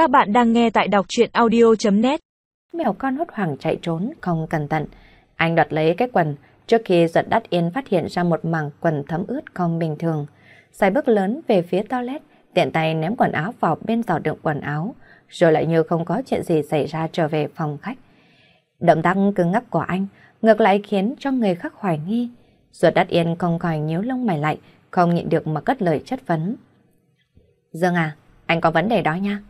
Các bạn đang nghe tại đọc chuyện audio.net Mèo con hốt hoảng chạy trốn, không cẩn thận. Anh đoạt lấy cái quần trước khi giật đắt yên phát hiện ra một mảng quần thấm ướt không bình thường. Xài bước lớn về phía toilet, tiện tay ném quần áo vào bên giỏ đựng quần áo, rồi lại như không có chuyện gì xảy ra trở về phòng khách. Động tác cứng ngắc của anh ngược lại khiến cho người khác hoài nghi. Ruột đắt yên không khỏi nhíu lông mày lại, không nhịn được mà cất lời chất vấn. Dương à, anh có vấn đề đó nha.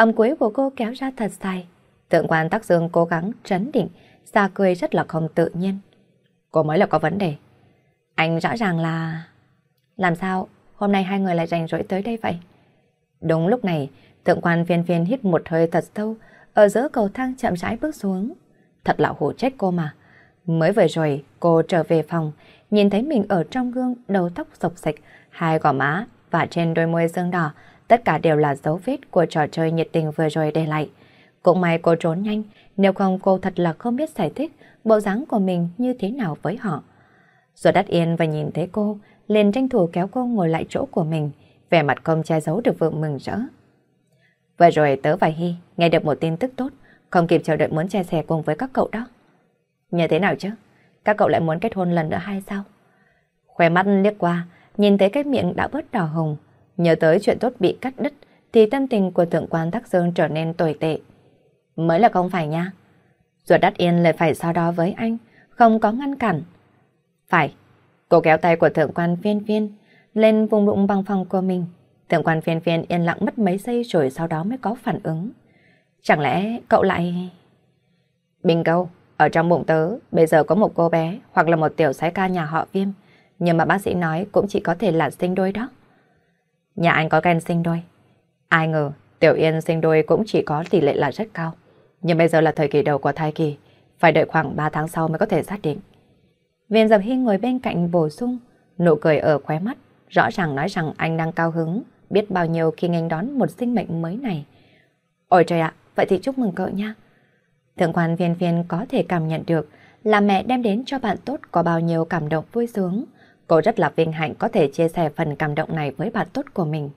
Âm cuối của cô kéo ra thật dài. Tượng quan tắc dương cố gắng trấn định, ra cười rất là không tự nhiên. Cô mới là có vấn đề. Anh rõ ràng là... Làm sao hôm nay hai người lại rảnh rỗi tới đây vậy? Đúng lúc này, tượng quan phiên phiên hít một hơi thật sâu, ở giữa cầu thang chậm rãi bước xuống. Thật là hổ chết cô mà. Mới vừa rồi, cô trở về phòng, nhìn thấy mình ở trong gương, đầu tóc sọc sạch, hai gò má và trên đôi môi dương đỏ, tất cả đều là dấu vết của trò chơi nhiệt tình vừa rồi để lại. Cũng may cô trốn nhanh, nếu không cô thật là không biết giải thích bộ dáng của mình như thế nào với họ. Rồi đắt yên và nhìn thấy cô, liền tranh thủ kéo cô ngồi lại chỗ của mình, vẻ mặt không che giấu được vượng mừng rỡ. Vừa rồi tớ và Hy nghe được một tin tức tốt, không kịp chờ đợi muốn chia sẻ cùng với các cậu đó. Như thế nào chứ? Các cậu lại muốn kết hôn lần nữa hay sao? Khoe mắt liếc qua, nhìn thấy cái miệng đã bớt đỏ hồng, nhớ tới chuyện tốt bị cắt đứt, thì tâm tình của thượng quan tắc Dương trở nên tồi tệ. Mới là không phải nha. Ruột đắt yên lại phải so đó với anh, không có ngăn cản. Phải, cô kéo tay của thượng quan phiên phiên lên vùng bụng bằng phòng của mình. Thượng quan phiên phiên yên lặng mất mấy giây rồi sau đó mới có phản ứng. Chẳng lẽ cậu lại... Bình câu, ở trong bụng tớ bây giờ có một cô bé hoặc là một tiểu sái ca nhà họ viêm. Nhưng mà bác sĩ nói cũng chỉ có thể là sinh đôi đó. Nhà anh có Ken sinh đôi. Ai ngờ Tiểu Yên sinh đôi cũng chỉ có tỷ lệ là rất cao. Nhưng bây giờ là thời kỳ đầu của thai kỳ, phải đợi khoảng 3 tháng sau mới có thể xác định. Viên Dập Hy ngồi bên cạnh bổ sung, nụ cười ở khóe mắt, rõ ràng nói rằng anh đang cao hứng, biết bao nhiêu khi nghênh đón một sinh mệnh mới này. Ôi trời ạ, vậy thì chúc mừng cậu nha. Thượng quan viên viên có thể cảm nhận được là mẹ đem đến cho bạn tốt có bao nhiêu cảm động vui sướng. Cô rất là vinh hạnh có thể chia sẻ phần cảm động này với bạn tốt của mình.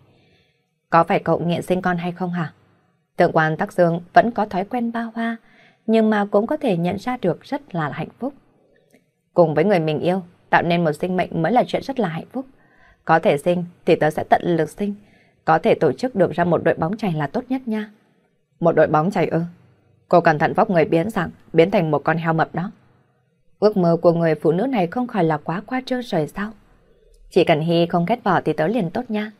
Có phải cậu nghiện sinh con hay không hả? Tượng quan Tắc Dương vẫn có thói quen ba hoa, nhưng mà cũng có thể nhận ra được rất là hạnh phúc. Cùng với người mình yêu, tạo nên một sinh mệnh mới là chuyện rất là hạnh phúc. Có thể sinh thì tớ sẽ tận lực sinh, có thể tổ chức được ra một đội bóng chày là tốt nhất nha. Một đội bóng chày ư? Cô cẩn thận vóc người biến dạng, biến thành một con heo mập đó. Ước mơ của người phụ nữ này không khỏi là quá qua trơn rồi sao? Chỉ cần Hy không ghét bỏ thì tớ liền tốt nha.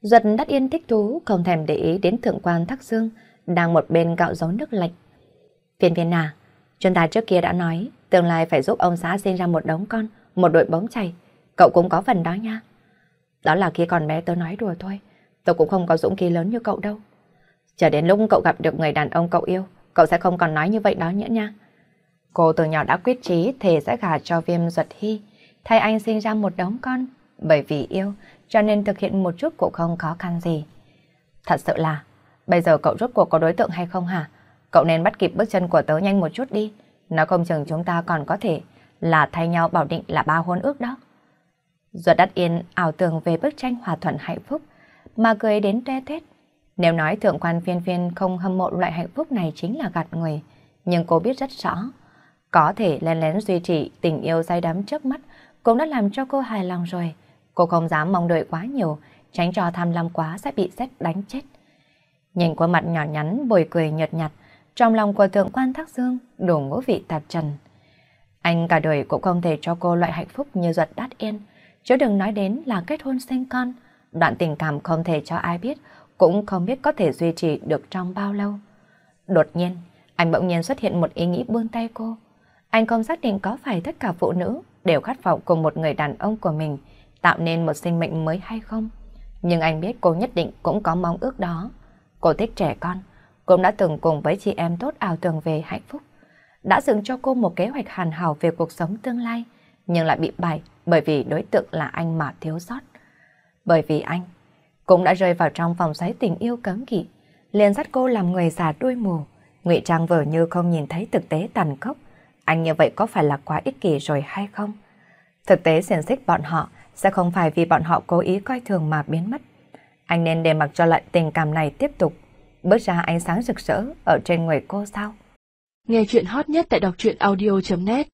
Duật đắt yên thích thú, không thèm để ý đến thượng quan thắc dương, đang một bên gạo giấu nước lạnh. Viên viên à, chúng ta trước kia đã nói, tương lai phải giúp ông xã sinh ra một đống con, một đội bóng chày. Cậu cũng có phần đó nha. Đó là khi còn bé tớ nói đùa thôi, tớ cũng không có dũng khí lớn như cậu đâu. Chờ đến lúc cậu gặp được người đàn ông cậu yêu, cậu sẽ không còn nói như vậy đó nhẽ nha. Cô từ nhỏ đã quyết chí thề sẽ gả cho viêm duật hy, thay anh sinh ra một đống con, bởi vì yêu, cho nên thực hiện một chút cũng không khó khăn gì. Thật sự là, bây giờ cậu rốt cuộc có đối tượng hay không hả? Cậu nên bắt kịp bước chân của tớ nhanh một chút đi. Nó không chừng chúng ta còn có thể là thay nhau bảo định là ba hôn ước đó. Duật đắt yên ảo tưởng về bức tranh hòa thuận hạnh phúc, mà cười đến tre tết. Nếu nói thượng quan phiên phiên không hâm mộ loại hạnh phúc này chính là gạt người, nhưng cô biết rất rõ, có thể lén lén duy trì tình yêu say đắm trước mắt cũng đã làm cho cô hài lòng rồi. Cô không dám mong đợi quá nhiều, tránh cho tham lam quá sẽ bị xét đánh chết. Nhìn qua mặt nhỏ nhắn bồi cười nhợt nhạt, trong lòng của thượng quan Thác Dương đủ ngũ vị tạp trần. Anh cả đời cũng không thể cho cô loại hạnh phúc như ruột đắt yên, chứ đừng nói đến là kết hôn sinh con. Đoạn tình cảm không thể cho ai biết, cũng không biết có thể duy trì được trong bao lâu. Đột nhiên, anh bỗng nhiên xuất hiện một ý nghĩ buông tay cô. Anh không xác định có phải tất cả phụ nữ đều khát vọng cùng một người đàn ông của mình, tạo nên một sinh mệnh mới hay không. Nhưng anh biết cô nhất định cũng có mong ước đó. Cô thích trẻ con, cũng đã từng cùng với chị em tốt ảo tưởng về hạnh phúc. Đã dựng cho cô một kế hoạch hàn hảo về cuộc sống tương lai, nhưng lại bị bại bởi vì đối tượng là anh mà thiếu sót. Bởi vì anh cũng đã rơi vào trong vòng xoáy tình yêu cấm kỵ, liền dắt cô làm người già đuôi mù, ngụy trang vờ như không nhìn thấy thực tế tàn khốc. Anh như vậy có phải là quá ích kỷ rồi hay không? Thực tế xiển xích bọn họ sẽ không phải vì bọn họ cố ý coi thường mà biến mất. Anh nên để mặc cho lại tình cảm này tiếp tục. bước ra ánh sáng rực rỡ ở trên người cô sao? Nghe chuyện hot nhất tại đọc truyện audio.net